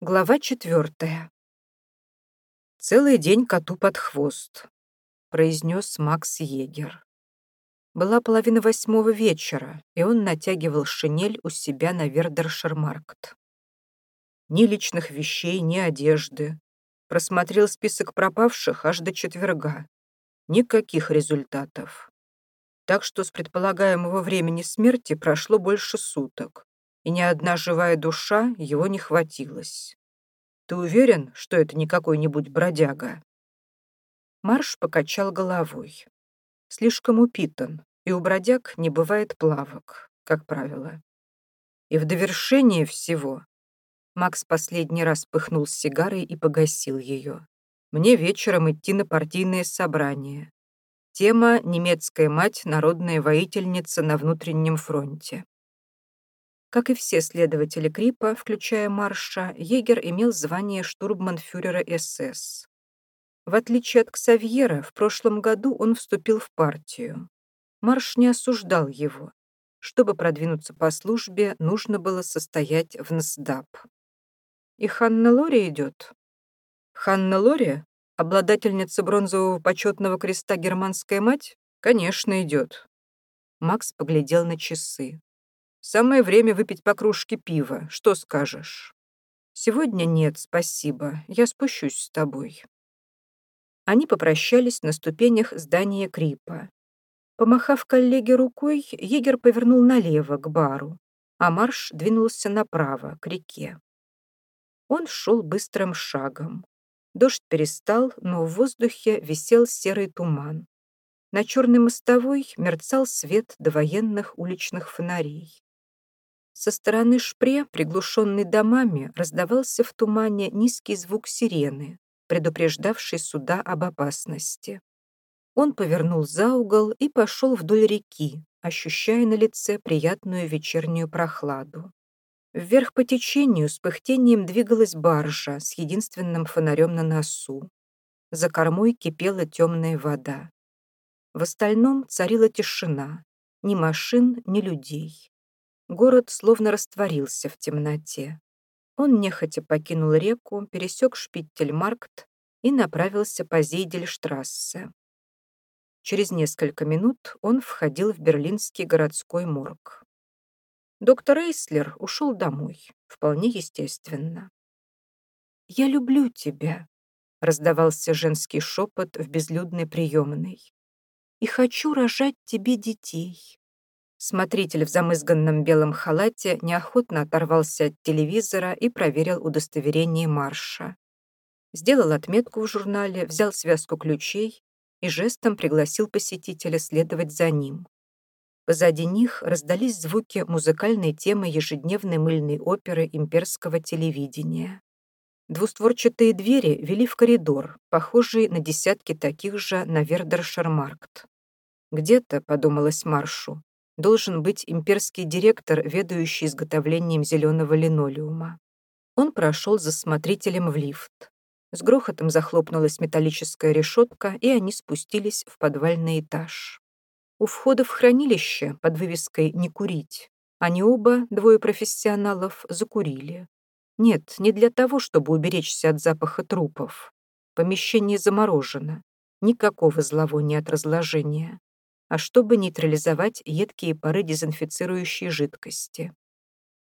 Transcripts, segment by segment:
Глава четвертая. «Целый день коту под хвост», — произнес Макс Егер. Была половина восьмого вечера, и он натягивал шинель у себя на Вердершермаркт. Ни личных вещей, ни одежды. Просмотрел список пропавших аж до четверга. Никаких результатов. Так что с предполагаемого времени смерти прошло больше суток и ни одна живая душа его не хватилась. Ты уверен, что это не какой-нибудь бродяга?» Марш покачал головой. Слишком упитан, и у бродяг не бывает плавок, как правило. И в довершение всего Макс последний раз пыхнул с сигарой и погасил ее. «Мне вечером идти на партийное собрание. Тема «Немецкая мать, народная воительница на внутреннем фронте». Как и все следователи Крипа, включая Марша, Егер имел звание штурмбанфюрера СС. В отличие от Ксавьера, в прошлом году он вступил в партию. Марш не осуждал его. Чтобы продвинуться по службе, нужно было состоять в НСДАП. И Ханна Лори идет. Ханна Лори, обладательница бронзового почетного креста «Германская мать», конечно, идет. Макс поглядел на часы. Самое время выпить по кружке пива. Что скажешь? Сегодня нет, спасибо. Я спущусь с тобой. Они попрощались на ступенях здания Крипа. Помахав коллеге рукой, егер повернул налево, к бару, а марш двинулся направо, к реке. Он шел быстрым шагом. Дождь перестал, но в воздухе висел серый туман. На черной мостовой мерцал свет довоенных уличных фонарей. Со стороны шпре, приглушенный домами, раздавался в тумане низкий звук сирены, предупреждавший суда об опасности. Он повернул за угол и пошел вдоль реки, ощущая на лице приятную вечернюю прохладу. Вверх по течению с пыхтением двигалась баржа с единственным фонарем на носу. За кормой кипела темная вода. В остальном царила тишина. Ни машин, ни людей. Город словно растворился в темноте. Он нехотя покинул реку, пересек Шпиттельмаркт и направился по Зейдельштрассе. Через несколько минут он входил в берлинский городской морг. Доктор Эйслер ушел домой, вполне естественно. «Я люблю тебя», — раздавался женский шепот в безлюдной приемной. «И хочу рожать тебе детей». Смотритель в замызганном белом халате неохотно оторвался от телевизора и проверил удостоверение марша. Сделал отметку в журнале, взял связку ключей и жестом пригласил посетителя следовать за ним. Позади них раздались звуки музыкальной темы ежедневной мыльной оперы имперского телевидения. Двустворчатые двери вели в коридор, похожий на десятки таких же на Вердершермаркт. Где-то, подумалось Маршу, должен быть имперский директор, ведающий изготовлением зеленого линолеума. Он прошел за смотрителем в лифт. С грохотом захлопнулась металлическая решетка, и они спустились в подвальный этаж. У входа в хранилище под вывеской «Не курить» они оба, двое профессионалов, закурили. Нет, не для того, чтобы уберечься от запаха трупов. Помещение заморожено. Никакого зловония от разложения а чтобы нейтрализовать едкие пары дезинфицирующей жидкости.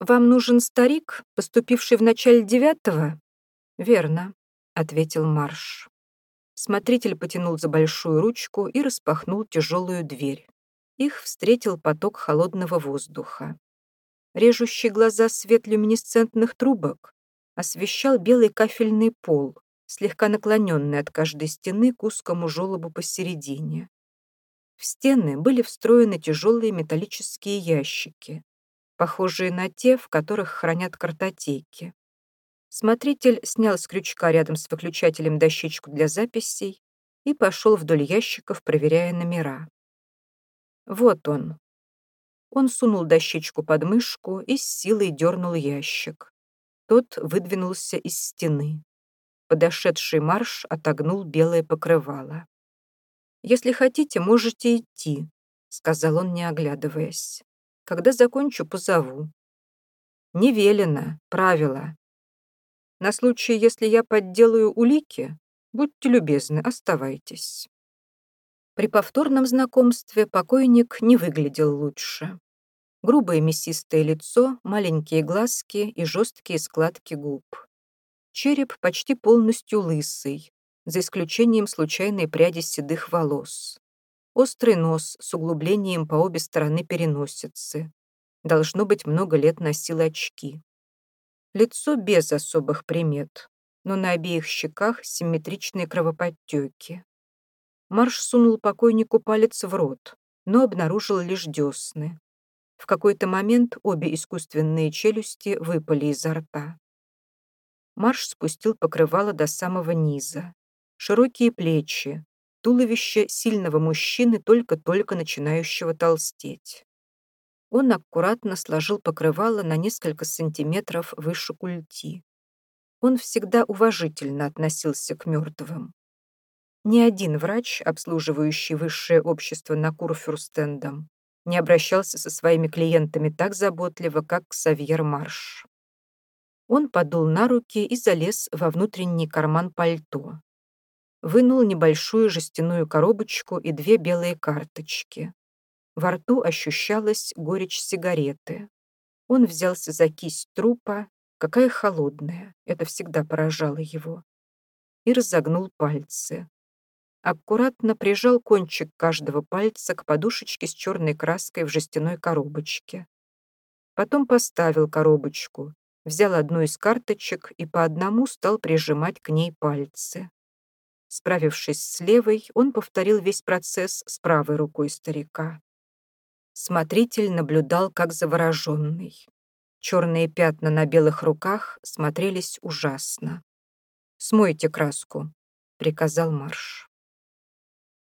«Вам нужен старик, поступивший в начале девятого?» «Верно», — ответил Марш. Смотритель потянул за большую ручку и распахнул тяжелую дверь. Их встретил поток холодного воздуха. Режущий глаза свет люминесцентных трубок освещал белый кафельный пол, слегка наклоненный от каждой стены к узкому желобу посередине. В стены были встроены тяжелые металлические ящики, похожие на те, в которых хранят картотеки. Смотритель снял с крючка рядом с выключателем дощечку для записей и пошел вдоль ящиков, проверяя номера. Вот он. Он сунул дощечку под мышку и с силой дернул ящик. Тот выдвинулся из стены. Подошедший марш отогнул белое покрывало. «Если хотите, можете идти», — сказал он, не оглядываясь. «Когда закончу, позову». «Не велено, правило». На случай, если я подделаю улики, будьте любезны, оставайтесь». При повторном знакомстве покойник не выглядел лучше. Грубое мясистое лицо, маленькие глазки и жесткие складки губ. Череп почти полностью лысый, за исключением случайной пряди седых волос. Острый нос с углублением по обе стороны переносицы. Должно быть, много лет носил очки. Лицо без особых примет, но на обеих щеках симметричные кровоподтеки. Марш сунул покойнику палец в рот, но обнаружил лишь десны. В какой-то момент обе искусственные челюсти выпали изо рта. Марш спустил покрывало до самого низа. Широкие плечи, туловище сильного мужчины, только-только начинающего толстеть. Он аккуратно сложил покрывало на несколько сантиметров выше культи. Он всегда уважительно относился к мертвым. Ни один врач, обслуживающий высшее общество на Курфюрстендом, не обращался со своими клиентами так заботливо, как Ксавьер Марш. Он подул на руки и залез во внутренний карман пальто. Вынул небольшую жестяную коробочку и две белые карточки. Во рту ощущалась горечь сигареты. Он взялся за кисть трупа, какая холодная, это всегда поражало его, и разогнул пальцы аккуратно прижал кончик каждого пальца к подушечке с черной краской в жестяной коробочке. Потом поставил коробочку, взял одну из карточек и по одному стал прижимать к ней пальцы. Справившись с левой, он повторил весь процесс с правой рукой старика. Смотритель наблюдал, как завороженный. Черные пятна на белых руках смотрелись ужасно. «Смойте краску», — приказал Марш.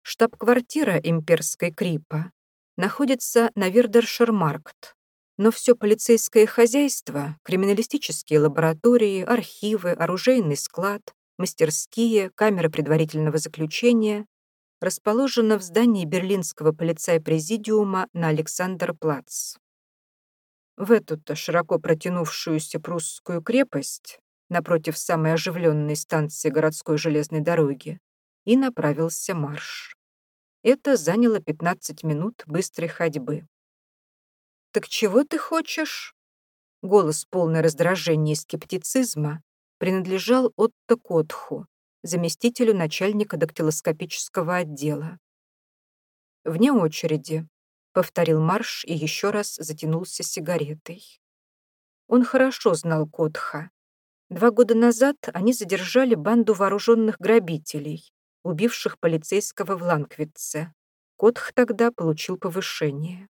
Штаб-квартира имперской Крипа находится на Вердершермаркт, но все полицейское хозяйство, криминалистические лаборатории, архивы, оружейный склад, мастерские, камеры предварительного заключения расположено в здании берлинского полицай-президиума на Александр-Плац. В эту-то широко протянувшуюся прусскую крепость, напротив самой оживленной станции городской железной дороги, и направился марш. Это заняло 15 минут быстрой ходьбы. «Так чего ты хочешь?» Голос, полный раздражения и скептицизма, принадлежал Отто Котху, заместителю начальника дактилоскопического отдела. «Вне очереди», — повторил Марш и еще раз затянулся сигаретой. Он хорошо знал Котха. Два года назад они задержали банду вооруженных грабителей, убивших полицейского в Ланквитце. Котх тогда получил повышение.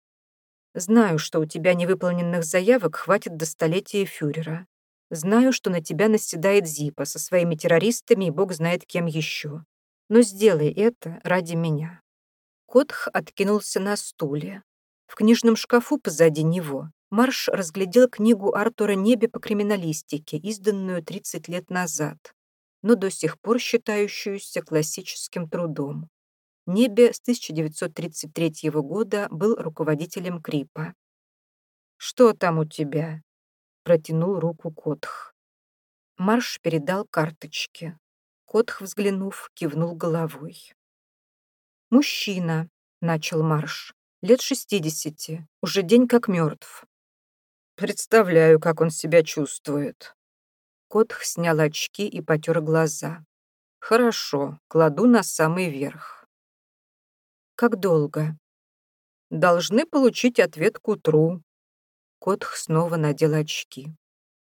Знаю, что у тебя невыполненных заявок хватит до столетия фюрера. Знаю, что на тебя наседает Зипа со своими террористами и бог знает кем еще. Но сделай это ради меня». Котх откинулся на стуле. В книжном шкафу позади него Марш разглядел книгу Артура Небе по криминалистике, изданную 30 лет назад но до сих пор считающуюся классическим трудом. Небе с 1933 года был руководителем Крипа. «Что там у тебя?» — протянул руку Котх. Марш передал карточки. Котх, взглянув, кивнул головой. «Мужчина», — начал Марш, — «лет шестидесяти, уже день как мертв». «Представляю, как он себя чувствует», Котх снял очки и потер глаза. «Хорошо, кладу на самый верх». «Как долго?» «Должны получить ответ к утру». Котх снова надел очки.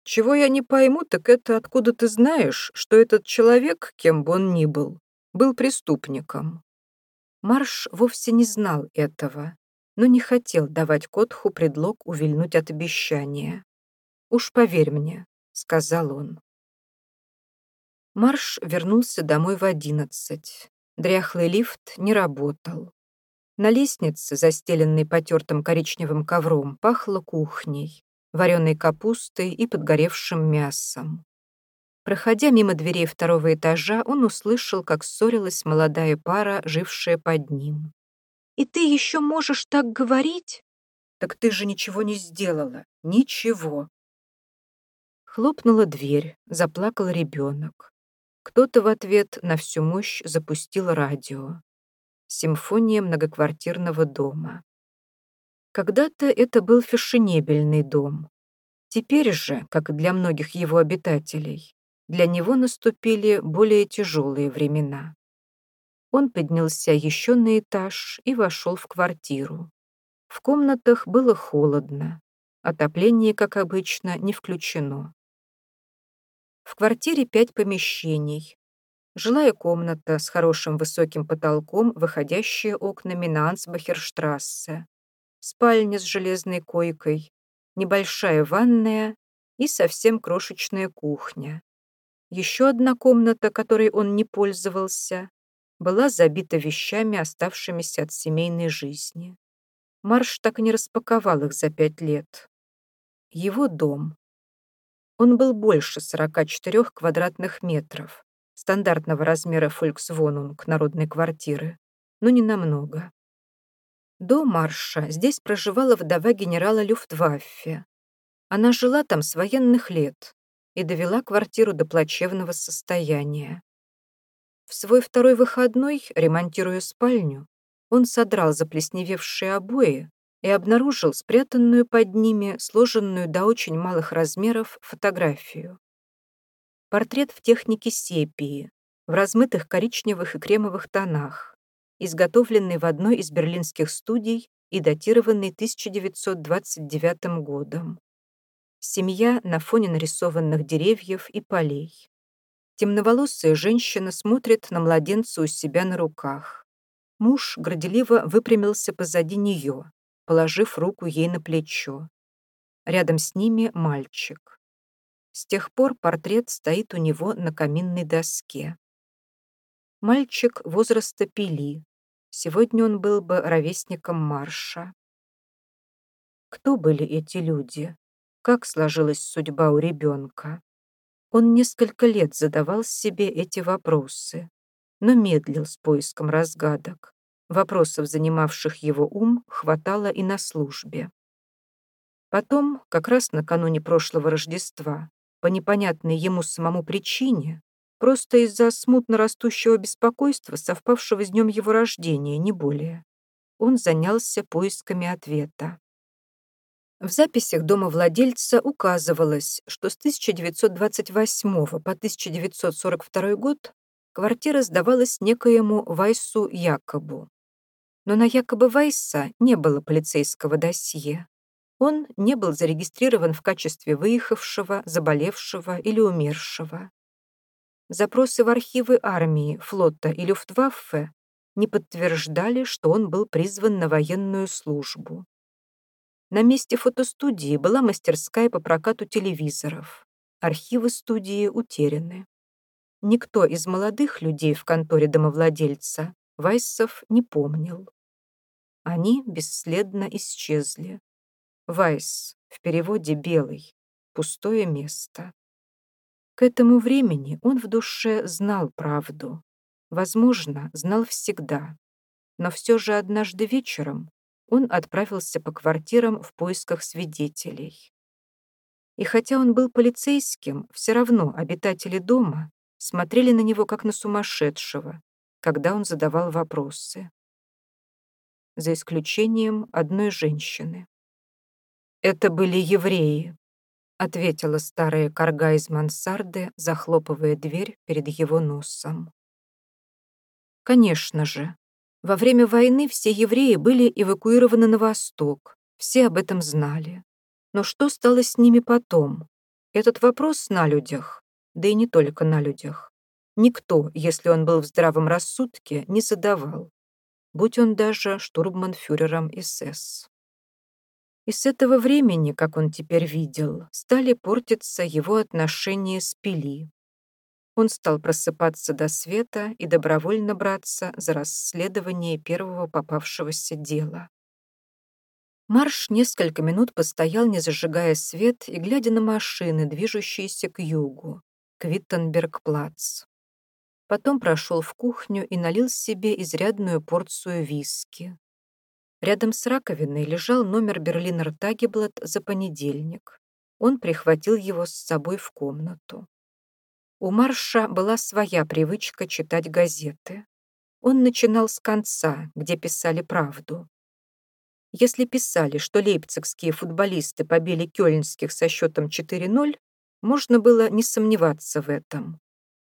«Чего я не пойму, так это откуда ты знаешь, что этот человек, кем бы он ни был, был преступником?» Марш вовсе не знал этого, но не хотел давать Котху предлог увильнуть от обещания. «Уж поверь мне, сказал он. Марш вернулся домой в одиннадцать. Дряхлый лифт не работал. На лестнице, застеленной потертым коричневым ковром, пахло кухней, вареной капустой и подгоревшим мясом. Проходя мимо дверей второго этажа, он услышал, как ссорилась молодая пара, жившая под ним. «И ты еще можешь так говорить?» «Так ты же ничего не сделала. Ничего. Хлопнула дверь, заплакал ребенок. Кто-то в ответ на всю мощь запустил радио. Симфония многоквартирного дома. Когда-то это был фешенебельный дом. Теперь же, как для многих его обитателей, для него наступили более тяжелые времена. Он поднялся еще на этаж и вошел в квартиру. В комнатах было холодно. Отопление, как обычно, не включено. В квартире пять помещений. Жилая комната с хорошим высоким потолком, выходящая окнами на Ансбахерштрассе. Спальня с железной койкой, небольшая ванная и совсем крошечная кухня. Еще одна комната, которой он не пользовался, была забита вещами, оставшимися от семейной жизни. Марш так и не распаковал их за пять лет. Его дом. Он был больше 44 квадратных метров, стандартного размера фольксвонунг народной квартиры, но не намного. До марша здесь проживала вдова генерала Люфтваффе. Она жила там с военных лет и довела квартиру до плачевного состояния. В свой второй выходной, ремонтируя спальню, он содрал заплесневевшие обои и обнаружил спрятанную под ними, сложенную до очень малых размеров, фотографию. Портрет в технике сепии, в размытых коричневых и кремовых тонах, изготовленный в одной из берлинских студий и датированный 1929 годом. Семья на фоне нарисованных деревьев и полей. Темноволосая женщина смотрит на младенца у себя на руках. Муж горделиво выпрямился позади нее, положив руку ей на плечо. Рядом с ними мальчик. С тех пор портрет стоит у него на каминной доске. Мальчик возраста Пили. Сегодня он был бы ровесником Марша. Кто были эти люди? Как сложилась судьба у ребенка? Он несколько лет задавал себе эти вопросы, но медлил с поиском разгадок. Вопросов, занимавших его ум, хватало и на службе. Потом, как раз накануне прошлого Рождества, по непонятной ему самому причине, просто из-за смутно растущего беспокойства, совпавшего с днем его рождения, не более, он занялся поисками ответа. В записях дома владельца указывалось, что с 1928 по 1942 год квартира сдавалась некоему Вайсу Якобу но на якобы Вайса не было полицейского досье. Он не был зарегистрирован в качестве выехавшего, заболевшего или умершего. Запросы в архивы армии, флота и Люфтваффе не подтверждали, что он был призван на военную службу. На месте фотостудии была мастерская по прокату телевизоров. Архивы студии утеряны. Никто из молодых людей в конторе домовладельца Вайсов не помнил. Они бесследно исчезли. Вайс, в переводе «белый», пустое место. К этому времени он в душе знал правду. Возможно, знал всегда. Но все же однажды вечером он отправился по квартирам в поисках свидетелей. И хотя он был полицейским, все равно обитатели дома смотрели на него как на сумасшедшего, когда он задавал вопросы за исключением одной женщины. «Это были евреи», — ответила старая корга из мансарды, захлопывая дверь перед его носом. Конечно же, во время войны все евреи были эвакуированы на восток, все об этом знали. Но что стало с ними потом? Этот вопрос на людях, да и не только на людях, никто, если он был в здравом рассудке, не задавал будь он даже штурмбанфюрером СС. И с этого времени, как он теперь видел, стали портиться его отношения с Пили. Он стал просыпаться до света и добровольно браться за расследование первого попавшегося дела. Марш несколько минут постоял, не зажигая свет и глядя на машины, движущиеся к югу, к Виттенберг-плац. Потом прошел в кухню и налил себе изрядную порцию виски. Рядом с раковиной лежал номер Берлинер Тагеблат за понедельник. Он прихватил его с собой в комнату. У Марша была своя привычка читать газеты. Он начинал с конца, где писали правду. Если писали, что лейпцигские футболисты побили кёльнских со счетом 4-0, можно было не сомневаться в этом.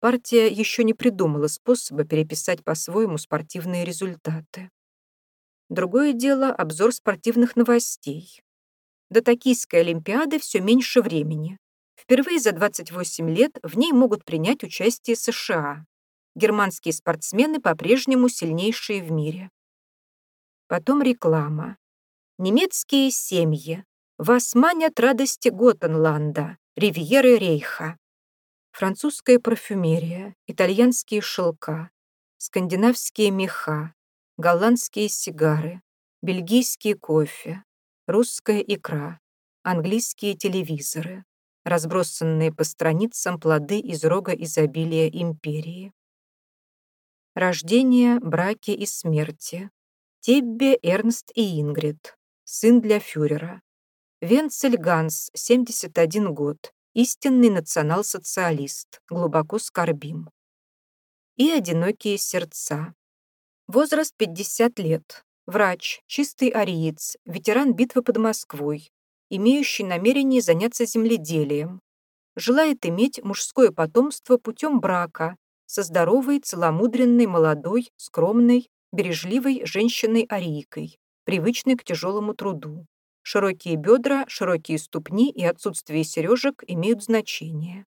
Партия еще не придумала способа переписать по-своему спортивные результаты. Другое дело — обзор спортивных новостей. До Токийской Олимпиады все меньше времени. Впервые за 28 лет в ней могут принять участие США. Германские спортсмены по-прежнему сильнейшие в мире. Потом реклама. Немецкие семьи. Вас манят радости Готенланда, ривьеры Рейха. Французская парфюмерия, итальянские шелка, скандинавские меха, голландские сигары, бельгийский кофе, русская икра, английские телевизоры, разбросанные по страницам плоды из рога изобилия империи. Рождение, браки и смерти. Теббе, Эрнст и Ингрид. Сын для фюрера. Венцель Ганс, 71 год. Истинный национал-социалист. Глубоко скорбим. И одинокие сердца. Возраст 50 лет. Врач, чистый ариец, ветеран битвы под Москвой, имеющий намерение заняться земледелием. Желает иметь мужское потомство путем брака со здоровой, целомудренной, молодой, скромной, бережливой женщиной-арийкой, привычной к тяжелому труду. Широкие бедра, широкие ступни и отсутствие сережек имеют значение.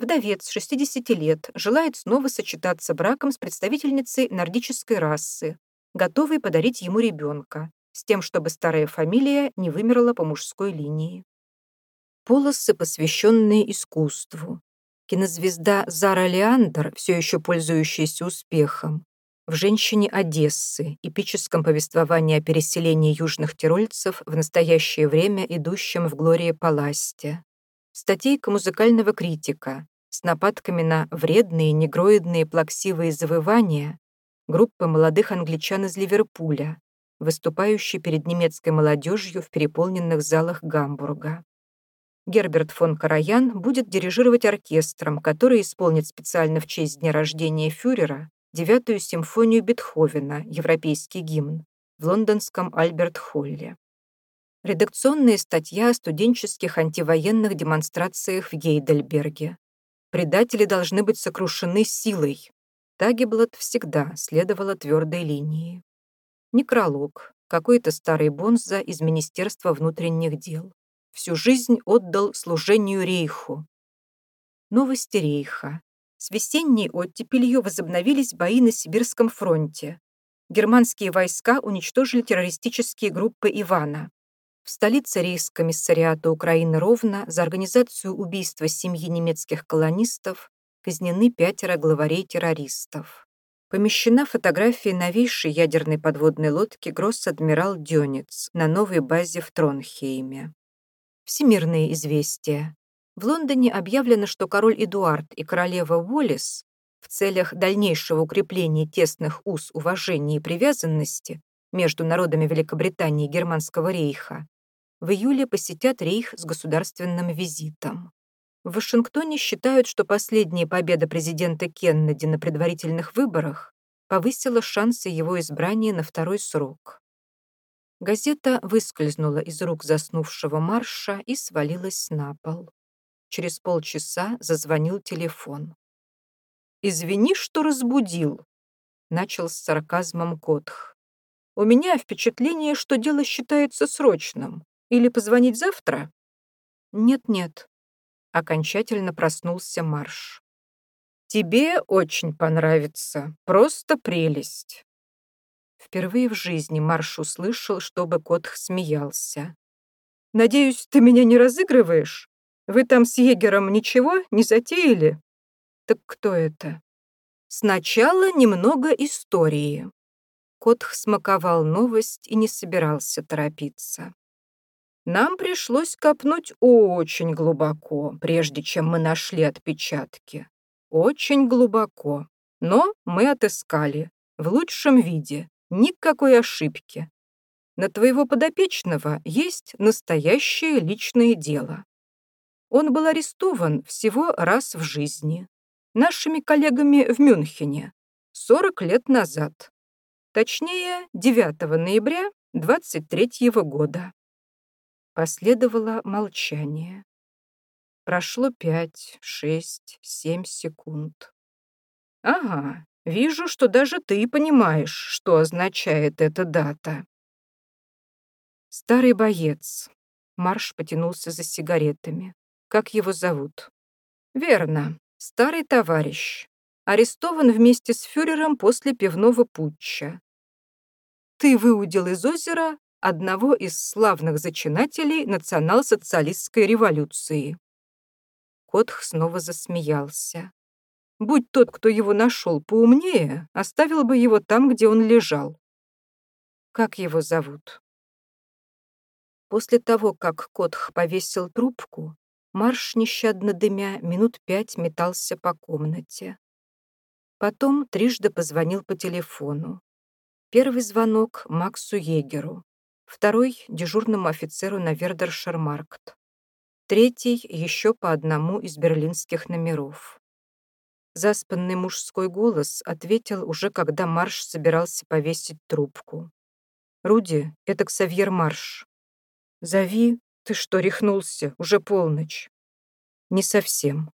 Вдовец 60 лет желает снова сочетаться браком с представительницей нордической расы, готовый подарить ему ребенка, с тем, чтобы старая фамилия не вымерла по мужской линии. Полосы, посвященные искусству. Кинозвезда Зара Леандер, все еще пользующаяся успехом, в «Женщине Одессы», эпическом повествовании о переселении южных тирольцев в настоящее время идущем в Глории Паласте. Статейка музыкального критика с нападками на вредные, негроидные, плаксивые завывания группы молодых англичан из Ливерпуля, выступающей перед немецкой молодежью в переполненных залах Гамбурга. Герберт фон Караян будет дирижировать оркестром, который исполнит специально в честь дня рождения фюрера девятую симфонию Бетховена, европейский гимн, в лондонском Альберт-Холле. Редакционная статья о студенческих антивоенных демонстрациях в Гейдельберге. Предатели должны быть сокрушены силой, Тагиблот всегда следовала твердой линии. Некролог, какой-то старый бонза из Министерства внутренних дел. Всю жизнь отдал служению рейху. Новости рейха. С весенней оттепелью возобновились бои на Сибирском фронте. Германские войска уничтожили террористические группы Ивана. В столице рейхскомиссариата Украины Ровно за организацию убийства семьи немецких колонистов казнены пятеро главарей-террористов. Помещена фотография новейшей ядерной подводной лодки «Гросс-адмирал Дёнец» на новой базе в Тронхейме. Всемирные известия. В Лондоне объявлено, что король Эдуард и королева Уоллес в целях дальнейшего укрепления тесных уз уважения и привязанности между народами Великобритании и Германского рейха в июле посетят рейх с государственным визитом. В Вашингтоне считают, что последняя победа президента Кеннеди на предварительных выборах повысила шансы его избрания на второй срок. Газета выскользнула из рук заснувшего Марша и свалилась на пол. Через полчаса зазвонил телефон. «Извини, что разбудил», — начал с сарказмом Котх. «У меня впечатление, что дело считается срочным. Или позвонить завтра?» «Нет-нет», окончательно проснулся Марш. «Тебе очень понравится. Просто прелесть». Впервые в жизни Марш услышал, чтобы кот смеялся. «Надеюсь, ты меня не разыгрываешь? Вы там с егером ничего не затеяли?» «Так кто это?» «Сначала немного истории». Котх смаковал новость и не собирался торопиться. Нам пришлось копнуть очень глубоко, прежде чем мы нашли отпечатки. Очень глубоко. Но мы отыскали. В лучшем виде. Никакой ошибки. На твоего подопечного есть настоящее личное дело. Он был арестован всего раз в жизни. Нашими коллегами в Мюнхене. 40 лет назад. Точнее, 9 ноября 23 года. Последовало молчание. Прошло пять, шесть, семь секунд. «Ага, вижу, что даже ты понимаешь, что означает эта дата». Старый боец. Марш потянулся за сигаретами. Как его зовут? Верно, старый товарищ. Арестован вместе с фюрером после пивного путча. Ты выудил из озера одного из славных зачинателей национал-социалистской революции. Котх снова засмеялся. Будь тот, кто его нашел, поумнее, оставил бы его там, где он лежал. Как его зовут? После того, как Котх повесил трубку, Марш, нещадно дымя, минут пять метался по комнате. Потом трижды позвонил по телефону. Первый звонок Максу Егеру, второй — дежурному офицеру на Вердершермаркт, третий — еще по одному из берлинских номеров. Заспанный мужской голос ответил уже, когда Марш собирался повесить трубку. «Руди, это Ксавьер Марш. «Зови? Ты что, рехнулся? Уже полночь». «Не совсем».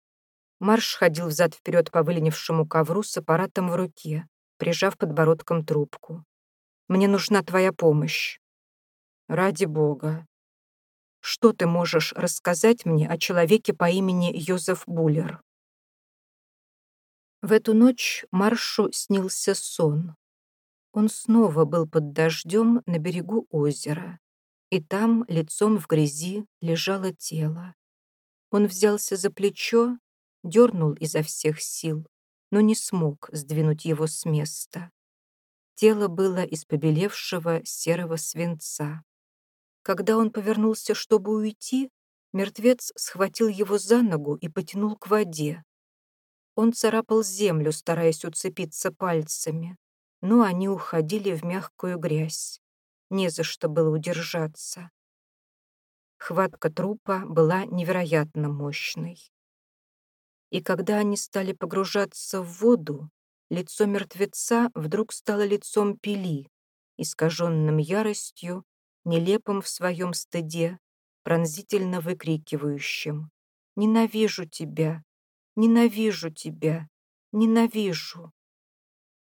Марш ходил взад-вперед по выленившему ковру с аппаратом в руке, прижав подбородком трубку. «Мне нужна твоя помощь». «Ради бога». «Что ты можешь рассказать мне о человеке по имени Йозеф Буллер?» В эту ночь Маршу снился сон. Он снова был под дождем на берегу озера и там, лицом в грязи, лежало тело. Он взялся за плечо, дернул изо всех сил, но не смог сдвинуть его с места. Тело было из побелевшего серого свинца. Когда он повернулся, чтобы уйти, мертвец схватил его за ногу и потянул к воде. Он царапал землю, стараясь уцепиться пальцами, но они уходили в мягкую грязь не за что было удержаться. Хватка трупа была невероятно мощной. И когда они стали погружаться в воду, лицо мертвеца вдруг стало лицом пили, искаженным яростью, нелепым в своем стыде, пронзительно выкрикивающим «Ненавижу тебя! Ненавижу тебя! Ненавижу!»